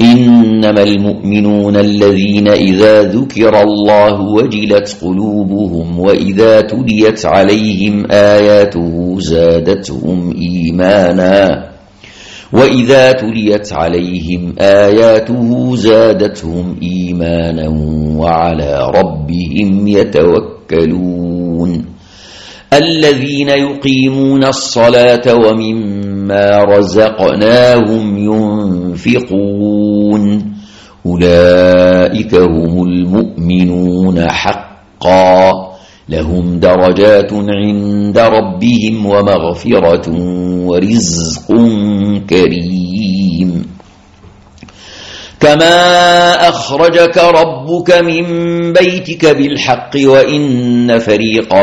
إنما المؤمنون الذين إذا ذكر الله وجلت قلوبهم وإذا تليت عليهم آياته زادتهم إيمانا وإذا تليت عليهم آياته زادتهم إيمانا وعلى ربهم يتوكلون الذين يقيمون الصلاة ومما رزقناهم ينفقون. أولئك هم المؤمنون حقا. لهم درجات عند ربهم ومغفرة ورزق كريم. كما أخرجك ربك من بيتك بالحق وإن فريقا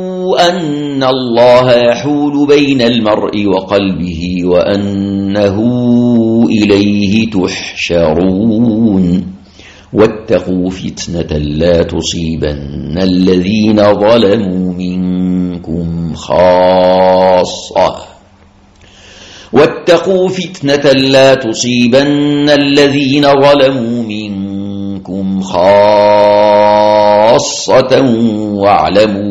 أن الله يحول بين المرء وقلبه وأنه إليه تحشرون. واتقوا فتنة لا تصيبن الذين ظلموا منكم خاصة. واتقوا فتنة لا تصيبن الذين ظلموا منكم خاصة واعلموا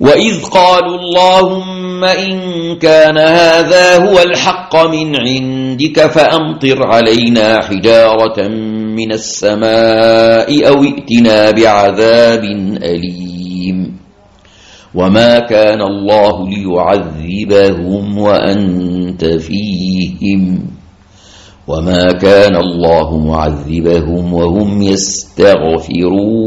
وإذ قالوا اللهم إن كان هذا هو الحق من عندك فأمطر علينا حجارة من السماء أو ائتنا بعذاب أليم وما كان الله ليعذبهم وأنت فيهم وما كان الله معذبهم وهم يستغفرون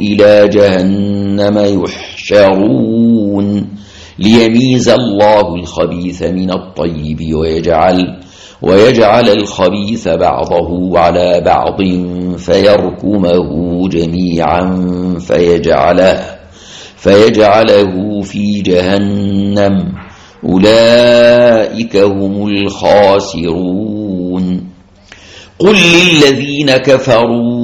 إلى جهنم يحشرون ليميز الله الخبيث من الطيب ويجعل ويجعل الخبيث بعضه على بعض فيركمه جميعا فيجعله فيجعله في جهنم. أولئك هم الخاسرون. قل للذين كفروا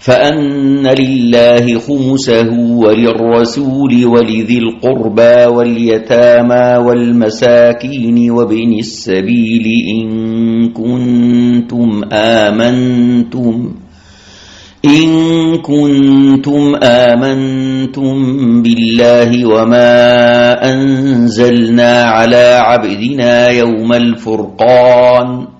فأن لله خمسه وللرسول ولذي القربى واليتامى والمساكين وابن السبيل إن كنتم آمنتم إن كنتم آمنتم بالله وما أنزلنا على عبدنا يوم الفرقان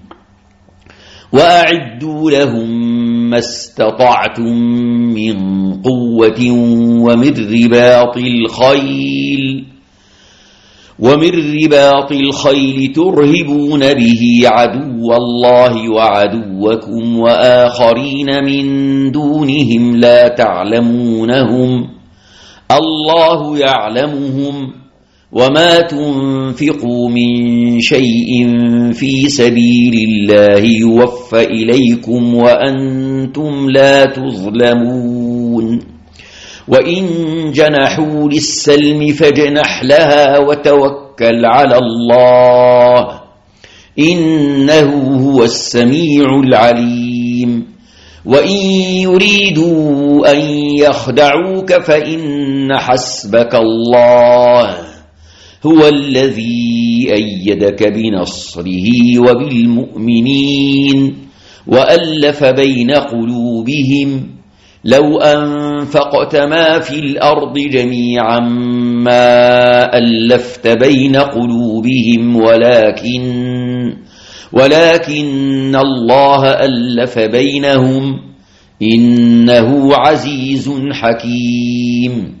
وأعدوا لهم ما استطعتم من قوة ومن رباط الخيل ومن رباط الخيل ترهبون به عدو الله وعدوكم وآخرين من دونهم لا تعلمونهم الله يعلمهم وما تنفقوا من شيء في سبيل الله يوفى إليكم وأنتم لا تظلمون وإن جنحوا للسلم فجنح لها وتوكل على الله إنه هو السميع العليم وإن يريدوا أن يخدعوك فإن حسبك الله هو الذي أيدك بنصره وبالمؤمنين وألف بين قلوبهم لو أنفقت ما في الأرض جميعا ما ألفت بين قلوبهم ولكن ولكن الله ألف بينهم إنه عزيز حكيم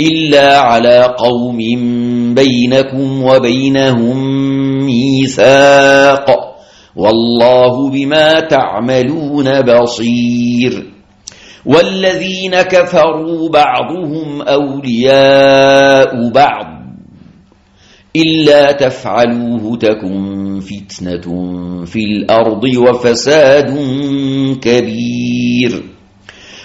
إلا على قوم بينكم وبينهم ميثاق. والله بما تعملون بصير. والذين كفروا بعضهم أولياء بعض. إلا تفعلوه تكن فتنة في الأرض وفساد كبير.